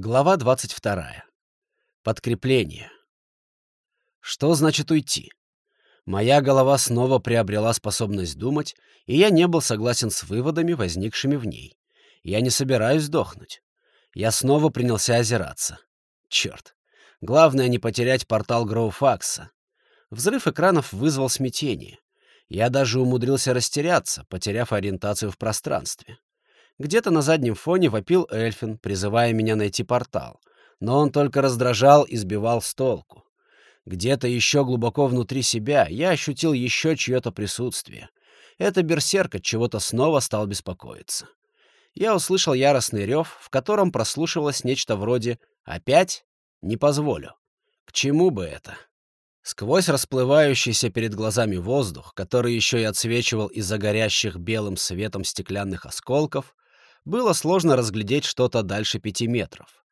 Глава 22. Подкрепление. Что значит уйти? Моя голова снова приобрела способность думать, и я не был согласен с выводами, возникшими в ней. Я не собираюсь сдохнуть. Я снова принялся озираться. Черт. Главное не потерять портал Гроуфакса. Взрыв экранов вызвал смятение. Я даже умудрился растеряться, потеряв ориентацию в пространстве. Где-то на заднем фоне вопил Эльфин, призывая меня найти портал. Но он только раздражал и сбивал с толку. Где-то еще глубоко внутри себя я ощутил еще чье-то присутствие. Это берсерк от чего-то снова стал беспокоиться. Я услышал яростный рев, в котором прослушивалось нечто вроде «Опять? Не позволю». К чему бы это? Сквозь расплывающийся перед глазами воздух, который еще и отсвечивал из-за горящих белым светом стеклянных осколков, было сложно разглядеть что-то дальше пяти метров.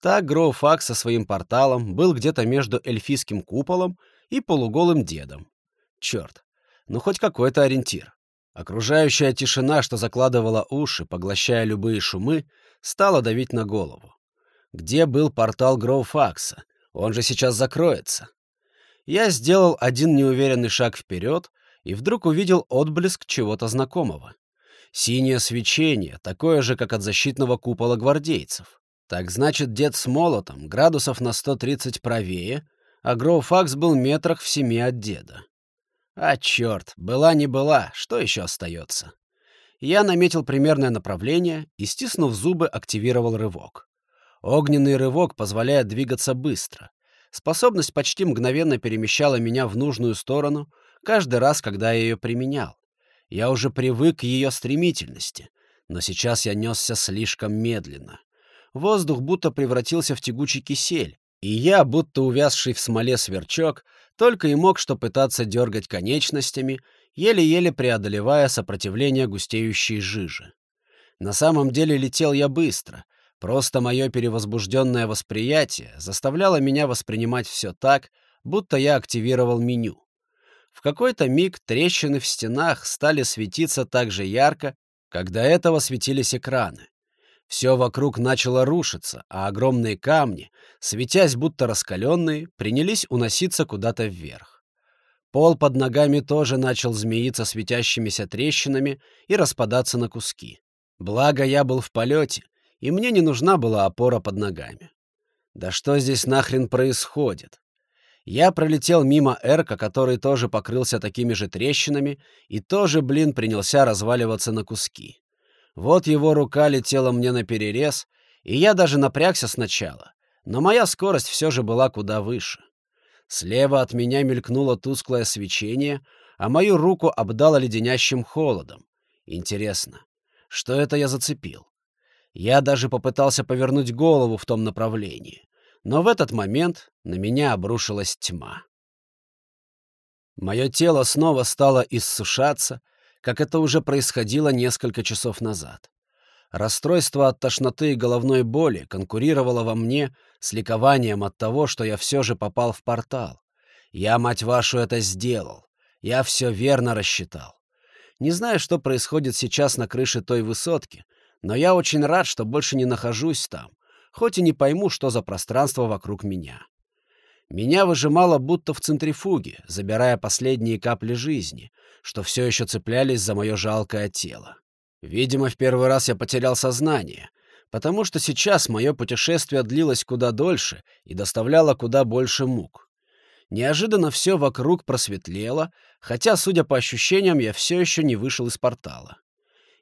Так Гроуфак со своим порталом был где-то между эльфийским куполом и полуголым дедом. Черт, ну хоть какой-то ориентир. Окружающая тишина, что закладывала уши, поглощая любые шумы, стала давить на голову. Где был портал Гроуфакса? Он же сейчас закроется. Я сделал один неуверенный шаг вперед и вдруг увидел отблеск чего-то знакомого. Синее свечение, такое же, как от защитного купола гвардейцев. Так значит, дед с молотом, градусов на 130 правее, а Гроуфакс был метрах в семи от деда. А черт, была не была, что еще остается? Я наметил примерное направление и, стиснув зубы, активировал рывок. Огненный рывок позволяет двигаться быстро. Способность почти мгновенно перемещала меня в нужную сторону каждый раз, когда я ее применял. Я уже привык к ее стремительности, но сейчас я несся слишком медленно. Воздух будто превратился в тягучий кисель, и я, будто увязший в смоле сверчок, только и мог что пытаться дергать конечностями, еле-еле преодолевая сопротивление густеющей жижи. На самом деле летел я быстро, просто мое перевозбужденное восприятие заставляло меня воспринимать все так, будто я активировал меню. В какой-то миг трещины в стенах стали светиться так же ярко, как до этого светились экраны. Все вокруг начало рушиться, а огромные камни, светясь будто раскаленные, принялись уноситься куда-то вверх. Пол под ногами тоже начал змеиться светящимися трещинами и распадаться на куски. Благо я был в полете, и мне не нужна была опора под ногами. Да что здесь нахрен происходит? Я пролетел мимо Эрка, который тоже покрылся такими же трещинами и тоже, блин, принялся разваливаться на куски. Вот его рука летела мне на перерез, и я даже напрягся сначала, но моя скорость все же была куда выше. Слева от меня мелькнуло тусклое свечение, а мою руку обдало леденящим холодом. Интересно, что это я зацепил? Я даже попытался повернуть голову в том направлении. Но в этот момент на меня обрушилась тьма. Мое тело снова стало иссушаться, как это уже происходило несколько часов назад. Расстройство от тошноты и головной боли конкурировало во мне с ликованием от того, что я все же попал в портал. Я, мать вашу, это сделал. Я все верно рассчитал. Не знаю, что происходит сейчас на крыше той высотки, но я очень рад, что больше не нахожусь там, хоть и не пойму, что за пространство вокруг меня. Меня выжимало будто в центрифуге, забирая последние капли жизни, что все еще цеплялись за мое жалкое тело. Видимо, в первый раз я потерял сознание, потому что сейчас мое путешествие длилось куда дольше и доставляло куда больше мук. Неожиданно все вокруг просветлело, хотя, судя по ощущениям, я все еще не вышел из портала.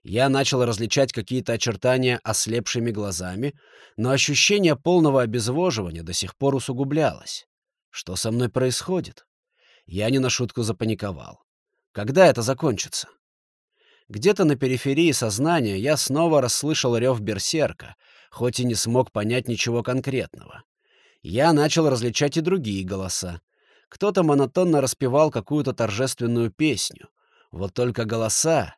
Я начал различать какие-то очертания ослепшими глазами, но ощущение полного обезвоживания до сих пор усугублялось. Что со мной происходит? Я не на шутку запаниковал. Когда это закончится? Где-то на периферии сознания я снова расслышал рев берсерка, хоть и не смог понять ничего конкретного. Я начал различать и другие голоса. Кто-то монотонно распевал какую-то торжественную песню. Вот только голоса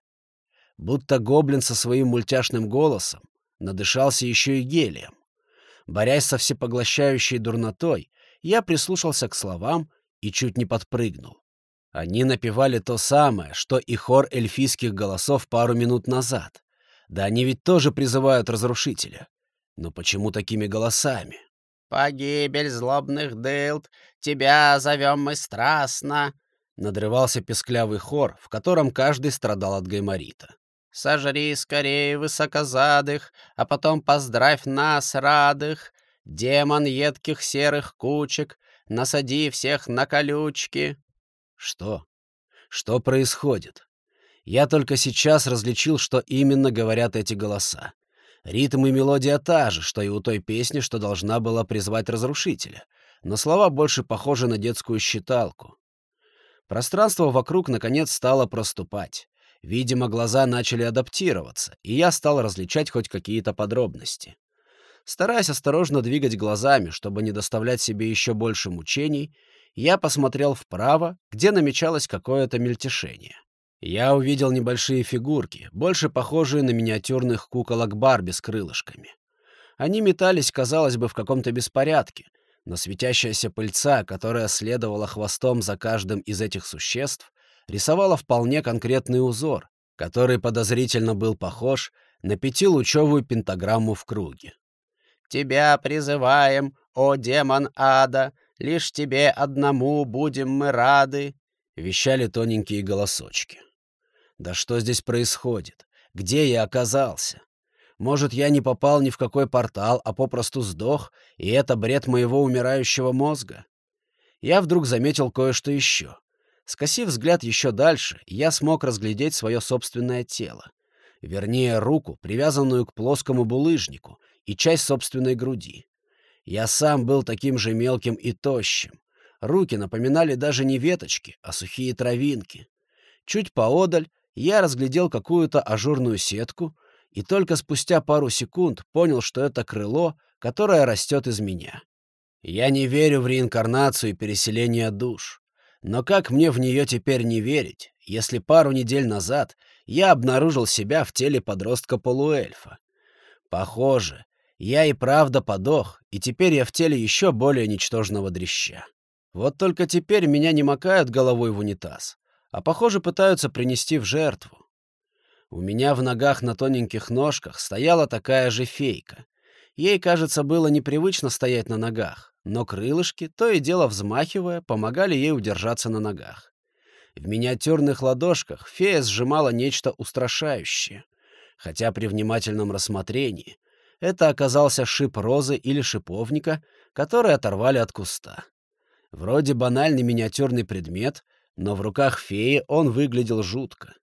будто гоблин со своим мультяшным голосом надышался еще и гелием. Борясь со всепоглощающей дурнотой, я прислушался к словам и чуть не подпрыгнул. Они напевали то самое, что и хор эльфийских голосов пару минут назад. Да они ведь тоже призывают разрушителя. Но почему такими голосами? «Погибель злобных дылд, тебя зовем мы страстно», — надрывался песклявый хор, в котором каждый страдал от гайморита. «Сожри скорее высокозадых, а потом поздравь нас, радых, демон едких серых кучек, насади всех на колючки». Что? Что происходит? Я только сейчас различил, что именно говорят эти голоса. Ритм и мелодия та же, что и у той песни, что должна была призвать разрушителя, но слова больше похожи на детскую считалку. Пространство вокруг, наконец, стало проступать. Видимо, глаза начали адаптироваться, и я стал различать хоть какие-то подробности. Стараясь осторожно двигать глазами, чтобы не доставлять себе еще больше мучений, я посмотрел вправо, где намечалось какое-то мельтешение. Я увидел небольшие фигурки, больше похожие на миниатюрных куколок Барби с крылышками. Они метались, казалось бы, в каком-то беспорядке, но светящаяся пыльца, которая следовала хвостом за каждым из этих существ, рисовала вполне конкретный узор, который подозрительно был похож на пятилучевую пентаграмму в круге. «Тебя призываем, о демон ада, лишь тебе одному будем мы рады», — вещали тоненькие голосочки. Да что здесь происходит? Где я оказался? Может, я не попал ни в какой портал, а попросту сдох, и это бред моего умирающего мозга? Я вдруг заметил кое-что еще. Скосив взгляд еще дальше, я смог разглядеть свое собственное тело. Вернее, руку, привязанную к плоскому булыжнику, и часть собственной груди. Я сам был таким же мелким и тощим. Руки напоминали даже не веточки, а сухие травинки. Чуть поодаль я разглядел какую-то ажурную сетку и только спустя пару секунд понял, что это крыло, которое растет из меня. Я не верю в реинкарнацию и переселение душ. Но как мне в нее теперь не верить, если пару недель назад я обнаружил себя в теле подростка-полуэльфа? Похоже, я и правда подох, и теперь я в теле еще более ничтожного дрища. Вот только теперь меня не макают головой в унитаз, а, похоже, пытаются принести в жертву. У меня в ногах на тоненьких ножках стояла такая же фейка. Ей, кажется, было непривычно стоять на ногах, но крылышки, то и дело взмахивая, помогали ей удержаться на ногах. В миниатюрных ладошках фея сжимала нечто устрашающее, хотя при внимательном рассмотрении это оказался шип розы или шиповника, который оторвали от куста. Вроде банальный миниатюрный предмет, но в руках феи он выглядел жутко.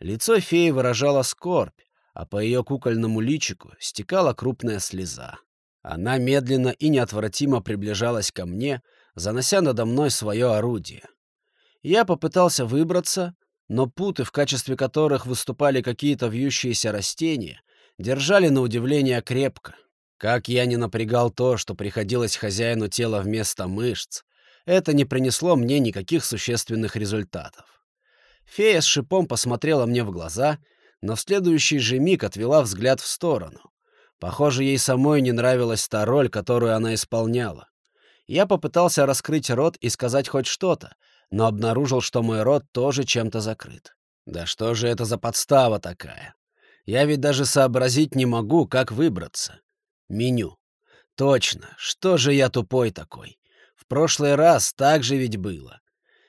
Лицо феи выражало скорбь, а по ее кукольному личику стекала крупная слеза. Она медленно и неотвратимо приближалась ко мне, занося надо мной свое орудие. Я попытался выбраться, но путы, в качестве которых выступали какие-то вьющиеся растения, держали на удивление крепко. Как я не напрягал то, что приходилось хозяину тела вместо мышц, это не принесло мне никаких существенных результатов. Фея с шипом посмотрела мне в глаза, но в следующий же миг отвела взгляд в сторону. Похоже, ей самой не нравилась та роль, которую она исполняла. Я попытался раскрыть рот и сказать хоть что-то, но обнаружил, что мой рот тоже чем-то закрыт. Да что же это за подстава такая? Я ведь даже сообразить не могу, как выбраться. Меню. Точно, что же я тупой такой? В прошлый раз так же ведь было.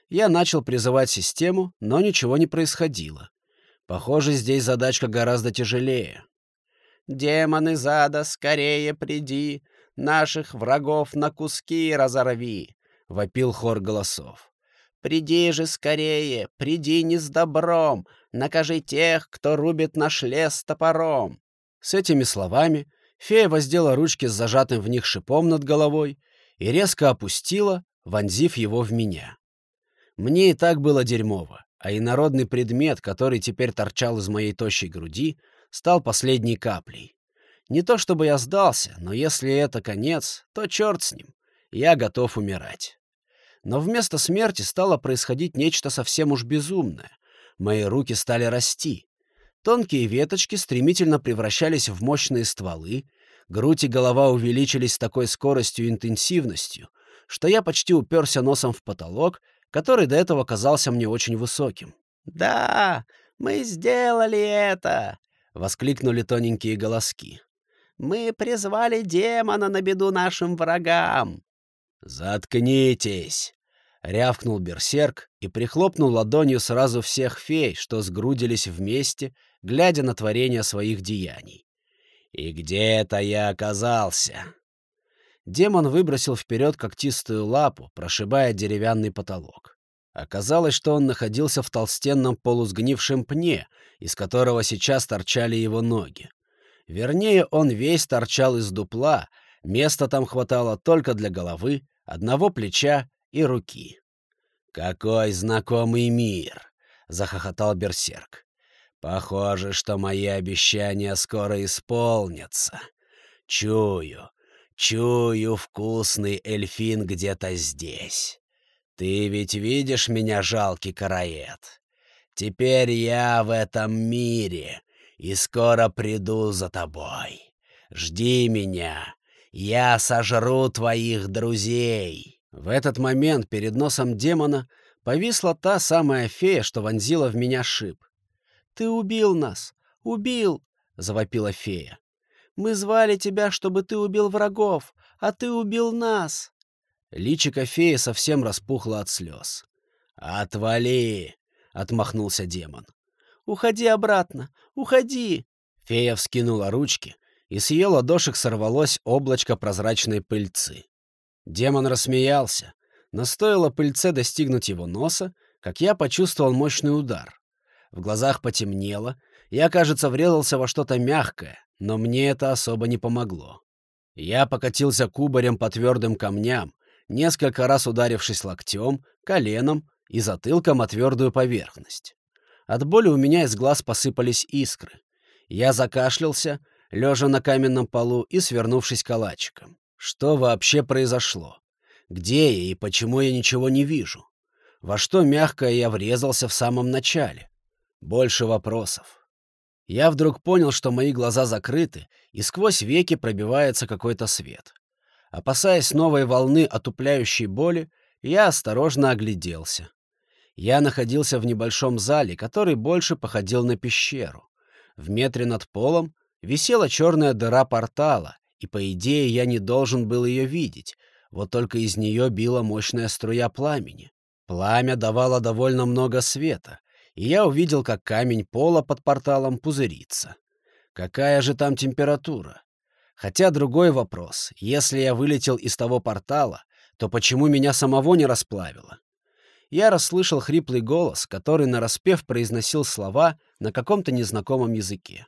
Я начал призывать систему, но ничего не происходило. Похоже, здесь задачка гораздо тяжелее. «Демон из ада, скорее приди, наших врагов на куски разорви!» — вопил хор голосов. «Приди же скорее, приди не с добром, накажи тех, кто рубит наш лес топором!» С этими словами фея воздела ручки с зажатым в них шипом над головой и резко опустила, вонзив его в меня. Мне и так было дерьмово, а инородный предмет, который теперь торчал из моей тощей груди, стал последней каплей. Не то чтобы я сдался, но если это конец, то черт с ним. Я готов умирать. Но вместо смерти стало происходить нечто совсем уж безумное. Мои руки стали расти. Тонкие веточки стремительно превращались в мощные стволы, грудь и голова увеличились с такой скоростью и интенсивностью, что я почти уперся носом в потолок, который до этого казался мне очень высоким. «Да, мы сделали это!» — воскликнули тоненькие голоски. Мы призвали демона на беду нашим врагам!» «Заткнитесь!» — рявкнул берсерк и прихлопнул ладонью сразу всех фей, что сгрудились вместе, глядя на творение своих деяний. «И где это я оказался?» Демон выбросил вперед когтистую лапу, прошибая деревянный потолок. Оказалось, что он находился в толстенном полусгнившем пне, из которого сейчас торчали его ноги. Вернее, он весь торчал из дупла, места там хватало только для головы, одного плеча и руки. «Какой знакомый мир!» — захохотал берсерк. «Похоже, что мои обещания скоро исполнятся. Чую, чую вкусный эльфин где-то здесь. Ты ведь видишь меня, жалкий караед? Теперь я в этом мире и скоро приду за тобой. Жди меня, я сожру твоих друзей». В этот момент перед носом демона повисла та самая фея, что вонзила в меня шип. «Ты убил нас! Убил!» — завопила фея. «Мы звали тебя, чтобы ты убил врагов, а ты убил нас!» Личико феи совсем распухло от слез. «Отвали!» — отмахнулся демон. «Уходи обратно! Уходи!» Фея вскинула ручки, и с ее ладошек сорвалось облачко прозрачной пыльцы. Демон рассмеялся, но стоило пыльце достигнуть его носа, как я почувствовал мощный удар. В глазах потемнело, я, кажется, врезался во что-то мягкое, но мне это особо не помогло. Я покатился кубарем по твердым камням, несколько раз ударившись локтем, коленом и затылком о твердую поверхность. От боли у меня из глаз посыпались искры. Я закашлялся, лежа на каменном полу и свернувшись калачиком. Что вообще произошло? Где я и почему я ничего не вижу? Во что мягкое я врезался в самом начале? Больше вопросов. Я вдруг понял, что мои глаза закрыты, и сквозь веки пробивается какой-то свет. Опасаясь новой волны отупляющей боли, я осторожно огляделся. Я находился в небольшом зале, который больше походил на пещеру. В метре над полом висела черная дыра портала, и, по идее, я не должен был ее видеть, вот только из нее била мощная струя пламени. Пламя давало довольно много света, и я увидел, как камень пола под порталом пузырится. Какая же там температура? Хотя другой вопрос. Если я вылетел из того портала, то почему меня самого не расплавило? Я расслышал хриплый голос, который нараспев произносил слова на каком-то незнакомом языке.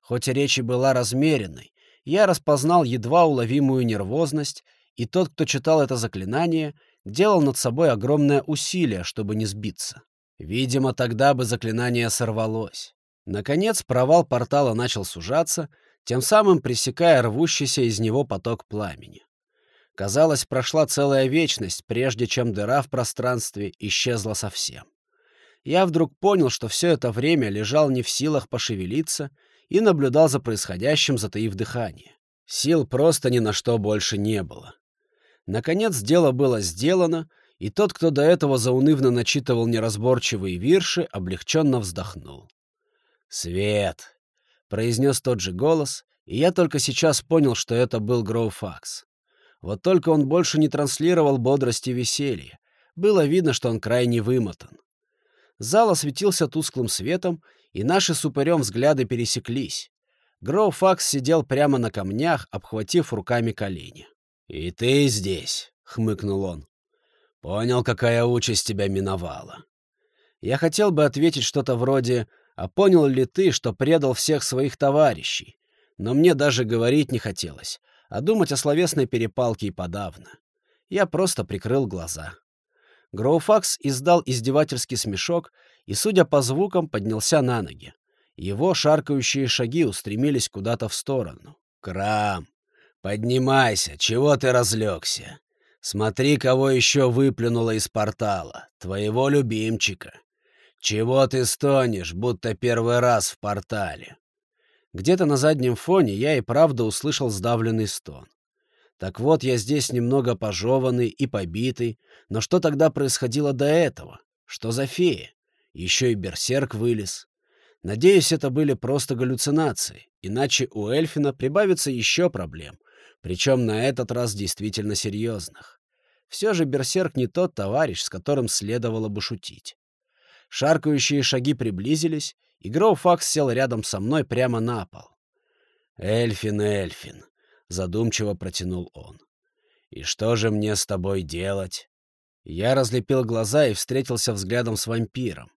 Хоть речь и была размеренной, я распознал едва уловимую нервозность, и тот, кто читал это заклинание, делал над собой огромное усилие, чтобы не сбиться. Видимо, тогда бы заклинание сорвалось. Наконец, провал портала начал сужаться, тем самым пресекая рвущийся из него поток пламени. Казалось, прошла целая вечность, прежде чем дыра в пространстве исчезла совсем. Я вдруг понял, что все это время лежал не в силах пошевелиться и наблюдал за происходящим, затаив дыхание. Сил просто ни на что больше не было. Наконец дело было сделано, и тот, кто до этого заунывно начитывал неразборчивые вирши, облегченно вздохнул. «Свет!» — произнес тот же голос, и я только сейчас понял, что это был Гроуфакс. Вот только он больше не транслировал бодрости и веселья. Было видно, что он крайне вымотан. Зал осветился тусклым светом, и наши с упырем взгляды пересеклись. Гроуфакс сидел прямо на камнях, обхватив руками колени. «И ты здесь», — хмыкнул он. «Понял, какая участь тебя миновала». Я хотел бы ответить что-то вроде «А понял ли ты, что предал всех своих товарищей?» Но мне даже говорить не хотелось, а думать о словесной перепалке и подавно. Я просто прикрыл глаза. Гроуфакс издал издевательский смешок и, судя по звукам, поднялся на ноги. Его шаркающие шаги устремились куда-то в сторону. «Крам! Поднимайся! Чего ты разлегся? Смотри, кого еще выплюнуло из портала. Твоего любимчика. Чего ты стонешь, будто первый раз в портале?» Где-то на заднем фоне я и правда услышал сдавленный стон. Так вот, я здесь немного пожеванный и побитый, но что тогда происходило до этого? Что за фея? Еще и берсерк вылез. Надеюсь, это были просто галлюцинации, иначе у Эльфина прибавится еще проблем, причем на этот раз действительно серьезных. Все же Берсерк не тот товарищ, с которым следовало бы шутить. Шаркающие шаги приблизились, и Гроуфакс сел рядом со мной прямо на пол. «Эльфин, Эльфин», — задумчиво протянул он. «И что же мне с тобой делать?» Я разлепил глаза и встретился взглядом с вампиром.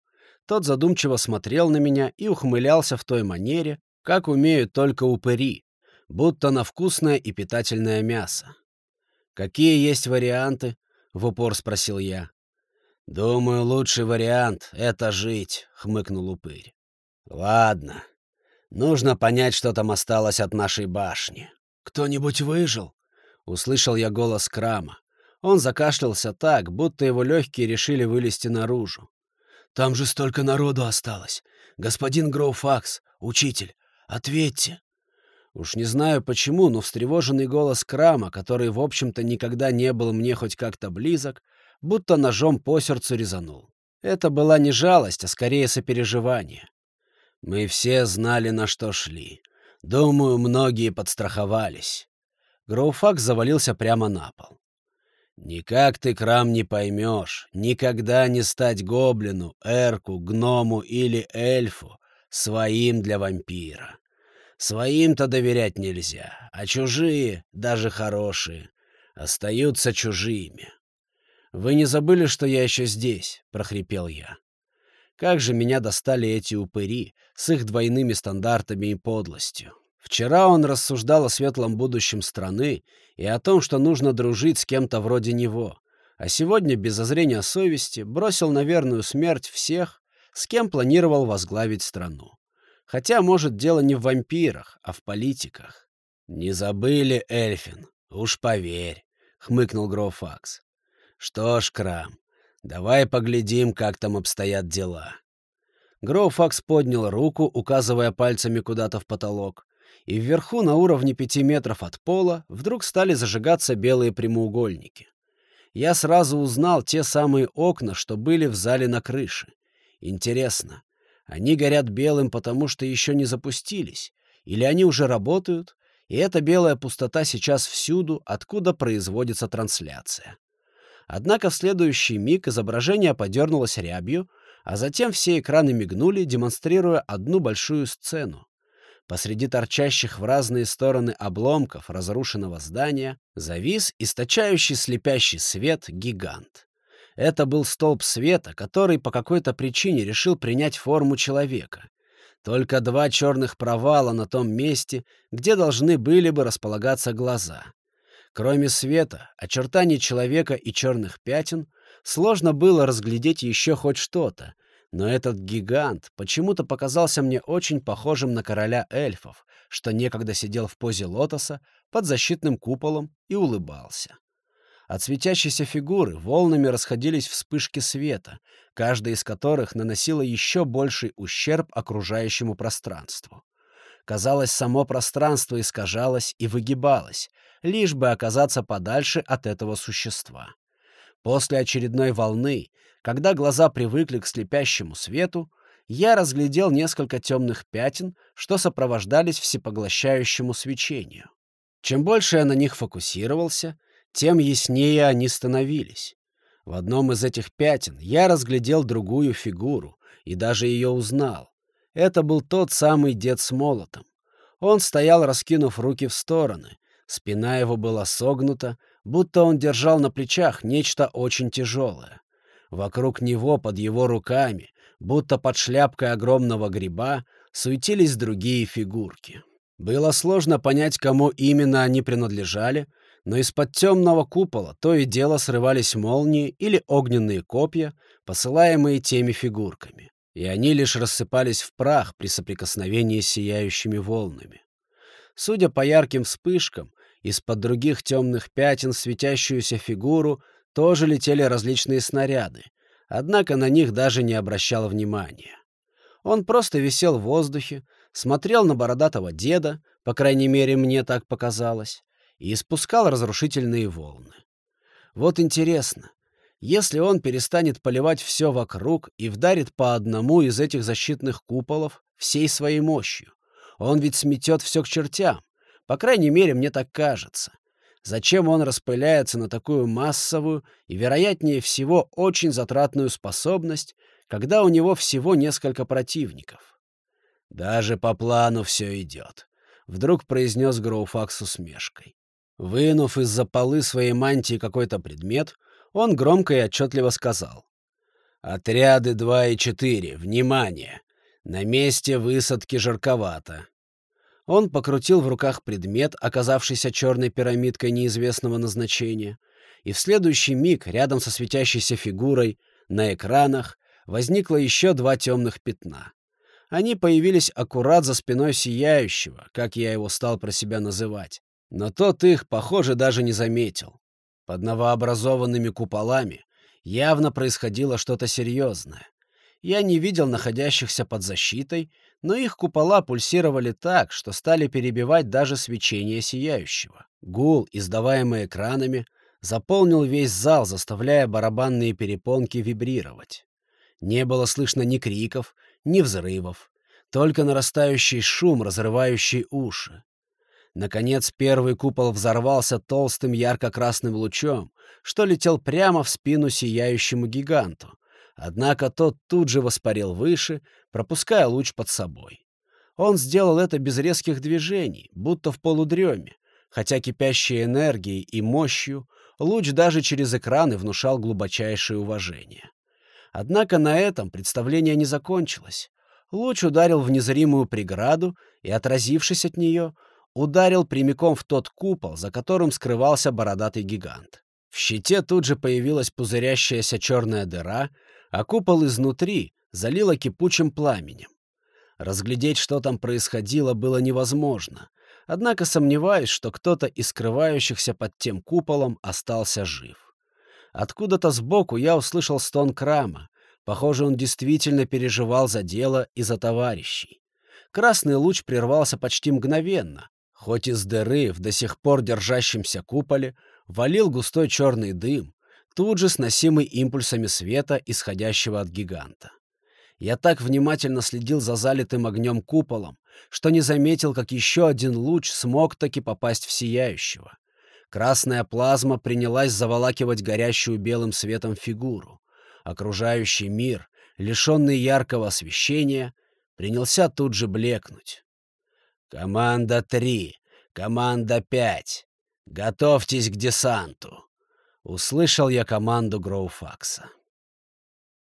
Тот задумчиво смотрел на меня и ухмылялся в той манере, как умеют только упыри, будто на вкусное и питательное мясо. «Какие есть варианты?» — в упор спросил я. «Думаю, лучший вариант — это жить», — хмыкнул упырь. «Ладно. Нужно понять, что там осталось от нашей башни. Кто-нибудь выжил?» — услышал я голос Крама. Он закашлялся так, будто его легкие решили вылезти наружу. Там же столько народу осталось. Господин Гроуфакс, учитель, ответьте. Уж не знаю почему, но встревоженный голос Крама, который, в общем-то, никогда не был мне хоть как-то близок, будто ножом по сердцу резанул. Это была не жалость, а скорее сопереживание. Мы все знали, на что шли. Думаю, многие подстраховались. Гроуфакс завалился прямо на пол. Никак ты, Крам, не поймешь, никогда не стать гоблину, эрку, гному или эльфу своим для вампира. Своим-то доверять нельзя, а чужие, даже хорошие, остаются чужими. «Вы не забыли, что я еще здесь?» — прохрипел я. Как же меня достали эти упыри с их двойными стандартами и подлостью. Вчера он рассуждал о светлом будущем страны и о том, что нужно дружить с кем-то вроде него, а сегодня, без зазрения совести, бросил на верную смерть всех, с кем планировал возглавить страну. Хотя, может, дело не в вампирах, а в политиках. «Не забыли, Эльфин, уж поверь», — хмыкнул Гроуфакс. «Что ж, Крам, давай поглядим, как там обстоят дела». Гроуфакс поднял руку, указывая пальцами куда-то в потолок, и вверху на уровне пяти метров от пола вдруг стали зажигаться белые прямоугольники. Я сразу узнал те самые окна, что были в зале на крыше. Интересно, они горят белым, потому что еще не запустились, или они уже работают, и эта белая пустота сейчас всюду, откуда производится трансляция. Однако в следующий миг изображение подернулось рябью, а затем все экраны мигнули, демонстрируя одну большую сцену. Посреди торчащих в разные стороны обломков разрушенного здания завис источающий слепящий свет гигант. Это был столб света, который по какой-то причине решил принять форму человека. Только два черных провала на том месте, где должны были бы располагаться глаза. Кроме света, очертаний человека и черных пятен, сложно было разглядеть еще хоть что-то, но этот гигант почему-то показался мне очень похожим на короля эльфов, что некогда сидел в позе лотоса под защитным куполом и улыбался. От светящейся фигуры волнами расходились вспышки света, каждая из которых наносила еще больший ущерб окружающему пространству. Казалось, само пространство искажалось и выгибалось, лишь бы оказаться подальше от этого существа. После очередной волны когда глаза привыкли к слепящему свету, я разглядел несколько темных пятен, что сопровождались всепоглощающему свечению. Чем больше я на них фокусировался, тем яснее они становились. В одном из этих пятен я разглядел другую фигуру и даже ее узнал. Это был тот самый дед с молотом. Он стоял, раскинув руки в стороны. Спина его была согнута, будто он держал на плечах нечто очень тяжелое. Вокруг него, под его руками, будто под шляпкой огромного гриба, суетились другие фигурки. Было сложно понять, кому именно они принадлежали, но из-под темного купола то и дело срывались молнии или огненные копья, посылаемые теми фигурками, и они лишь рассыпались в прах при соприкосновении с сияющими волнами. Судя по ярким вспышкам, из-под других темных пятен светящуюся фигуру тоже летели различные снаряды, однако на них даже не обращал внимания. Он просто висел в воздухе, смотрел на бородатого деда, по крайней мере, мне так показалось, и испускал разрушительные волны. Вот интересно, Если он перестанет поливать все вокруг и вдарит по одному из этих защитных куполов всей своей мощью, он ведь сметет все к чертям. По крайней мере, мне так кажется. Зачем он распыляется на такую массовую и, вероятнее всего, очень затратную способность, когда у него всего несколько противников? Даже по плану все идет. Вдруг произнес Гроуфак с усмешкой. Вынув из-за полы своей мантии какой-то предмет, он громко и отчетливо сказал. «Отряды 2 и 4, внимание! На месте высадки жарковато. Он покрутил в руках предмет, оказавшийся черной пирамидкой неизвестного назначения, и в следующий миг рядом со светящейся фигурой на экранах возникло еще два темных пятна. Они появились аккурат за спиной Сияющего, как я его стал про себя называть. Но тот их, похоже, даже не заметил. Под новообразованными куполами явно происходило что-то серьезное. Я не видел находящихся под защитой, но их купола пульсировали так, что стали перебивать даже свечение сияющего. Гул, издаваемый экранами, заполнил весь зал, заставляя барабанные перепонки вибрировать. Не было слышно ни криков, ни взрывов, только нарастающий шум, разрывающий уши. Наконец первый купол взорвался толстым ярко-красным лучом, что летел прямо в спину сияющему гиганту, Однако тот тут же воспарил выше, пропуская луч под собой. Он сделал это без резких движений, будто в полудреме, хотя кипящей энергией и мощью луч даже через экраны внушал глубочайшее уважение. Однако на этом представление не закончилось. Луч ударил в незримую преграду и, отразившись от нее, ударил прямиком в тот купол, за которым скрывался бородатый гигант. В щите тут же появилась пузырящаяся черная дыра, а купол изнутри залило кипучим пламенем. Разглядеть, что там происходило, было невозможно, однако сомневаюсь, что кто-то из скрывающихся под тем куполом остался жив. Откуда-то сбоку я услышал стон Крама. Похоже, он действительно переживал за дело и за товарищей. Красный луч прервался почти мгновенно, хоть из дыры в до сих пор держащемся куполе валил густой черный дым, тут же сносимый импульсами света, исходящего от гиганта. Я так внимательно следил за залитым огнем куполом, что не заметил, как еще один луч смог таки попасть в сияющего. Красная плазма принялась заволакивать горящую белым светом фигуру. Окружающий мир, лишенный яркого освещения, принялся тут же блекнуть. «Команда три, команда пять, готовьтесь к десанту!» Услышал я команду Гроуфакса.